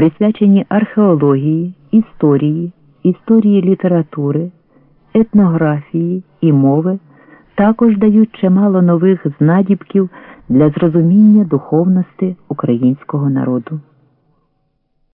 присвячені археології, історії, історії літератури, етнографії і мови, також дають чимало нових знадібків для зрозуміння духовності українського народу.